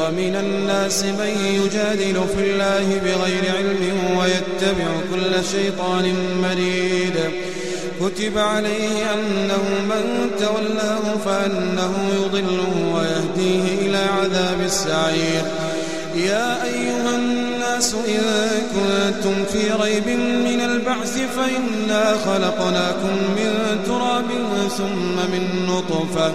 ومن الناس من يجادل في الله بغير علم ويتبع كل شيطان مريد. كتب عليه أنه من تولاه فأنه يضله ويهديه إلى عذاب السعير. يا أيها الناس إن كنتم في ريب من البعث فإنا خلقناكم من تراب ثم من نطفة.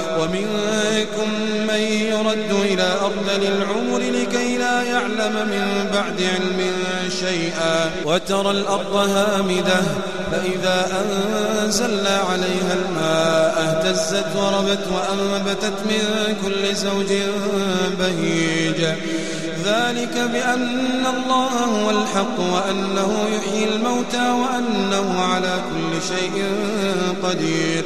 ومنكم من يرد إلى أرذل العمر لكي لا يعلم من بعد علم شيئا وترى الأرض هامدة فإذا أنزلنا عليها الماء اهتزت وربت وأنبتت من كل زوج بهيج ذلك بأن الله هو الحق وأنه يحيي الموتى وأنه على كل شيء قدير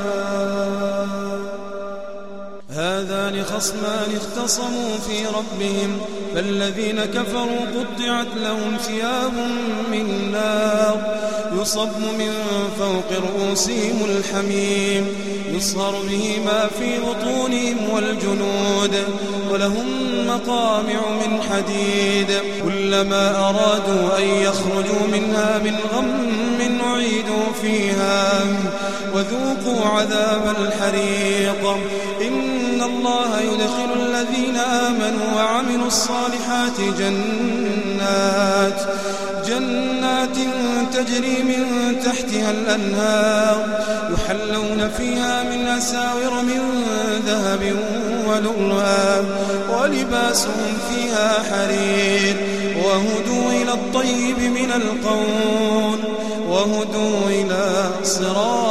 هذان خصمان اختصموا في ربهم فالذين كفروا قطعت لهم ثياب من نار يصب من فوق رؤوسهم الحميم يصهر به ما في بطونهم والجنود ولهم مقامع من حديد كلما أرادوا أن يخرجوا منها من غم أعيدوا فيها وذوقوا عذاب الحريق إن إن الله يدخل الذين آمنوا وعملوا الصالحات جنات جنات تجري من تحتها الأنهار يحلون فيها من أساور من ذهب ولؤلؤا ولباسهم فيها حرير وهدوا إلى الطيب من القول وهدوا إلى صراط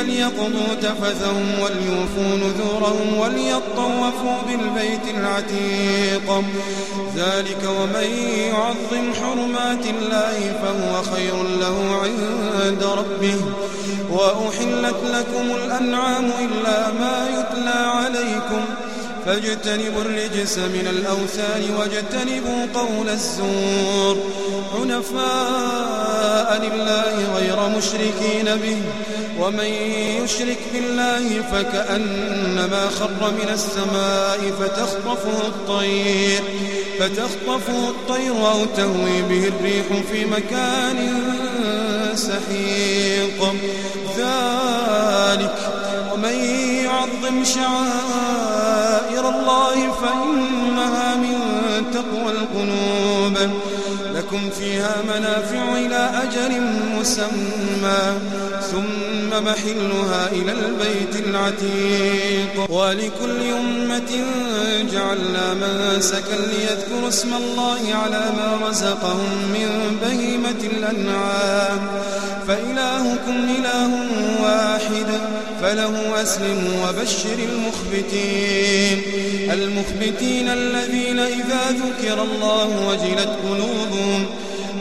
ثم ليقضوا تفثهم وليوفوا نذورهم وليطوفوا بالبيت العتيق. ذلك ومن يعظم حرمات الله فهو خير له عند ربه. وأحلت لكم الأنعام إلا ما يتلى عليكم. فاجتنبوا الرجس من الأوثان واجتنبوا قول الزور. حنفاء لله غير مشركين به. ومن يشرك بالله فكأنما خر من السماء فتخطفه الطير فتخطفه الطير أو تهوي به الريح في مكان سحيق. ذلك ومن يعظم شعائر الله فإنها من تقوى القلوب. لكم فيها منافع إلى أجل مسمى. ثم محلها إلى البيت العتيق. ولكل أمة جعلنا منسكا ليذكروا اسم الله على ما رزقهم من بهيمة الأنعام. فإلهكم إله واحد فله أسلموا وبشر المخبتين. المخبتين الذين إذا ذكر الله وجلت قلوبهم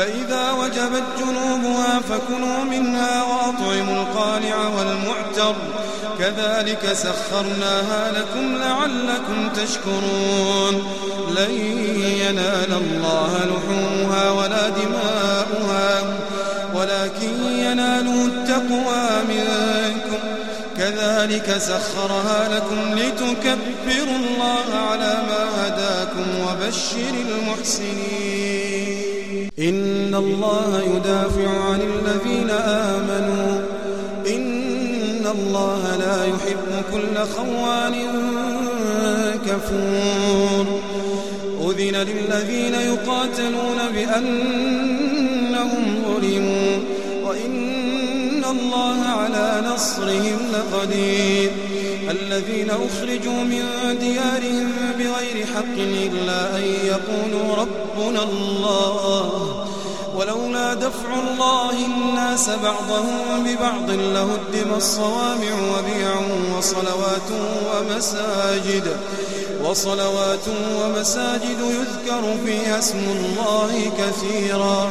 فإذا وجبت جنوبها فكلوا منها وأطعموا القانع والمعتر. كذلك سخرناها لكم لعلكم تشكرون. لن ينال الله لحومها ولا دماؤها ولكن يناله التقوى منكم. كذلك سخرها لكم لتكبروا الله على ما هداكم وبشر المحسنين. إن الله يدافع عن الذين آمنوا. إن الله لا يحب كل خوان كفور. أذن للذين يقاتلون بأنهم ظلموا. وإن الله على نصرهم لقدير. الذين أخرجوا من ديارهم بغير حق إلا أن يقولوا ربنا الله. ولولا دفع الله الناس بعضهم ببعض لهدم الصوامع وبيع وصلوات ومساجد. وصلوات ومساجد يذكر فيها اسم الله كثيرا.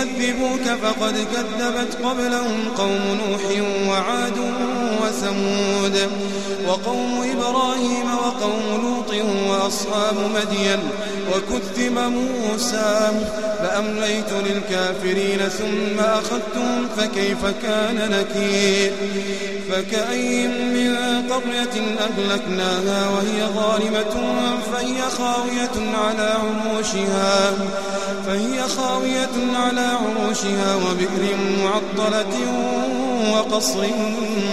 يكذبوك فقد كذبت قبلهم قوم نوح وعاد وثمود وقوم إبراهيم وقوم لوط وأصحاب مدين وكذب موسى فأمليت للكافرين ثم أخذتهم فكيف كان نكير فكأي من قرية أهلكناها وهي ظالمة فهي خاوية على عروشها فهي خاوية على عروشها وبئر معطلة وقصر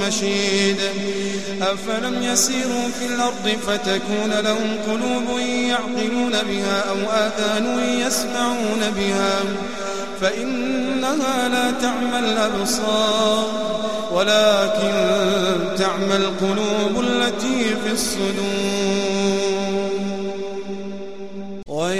مشيد. أفلم يسيروا في الأرض فتكون لهم قلوب يعقلون بها أو آذان يسمعون بها. فإنها لا تعمى الأبصار ولكن تعمى القلوب التي في الصدور.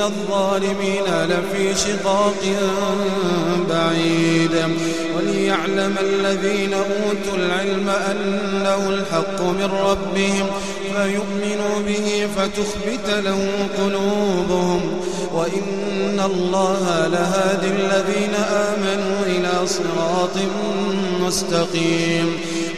الظالمين لفي شقاق بعيد. وليعلم الذين أوتوا العلم أنه الحق من ربهم فيؤمنوا به فتخبت له قلوبهم. وإن الله لهادي الذين آمنوا إلى صراط مستقيم.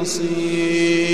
بصير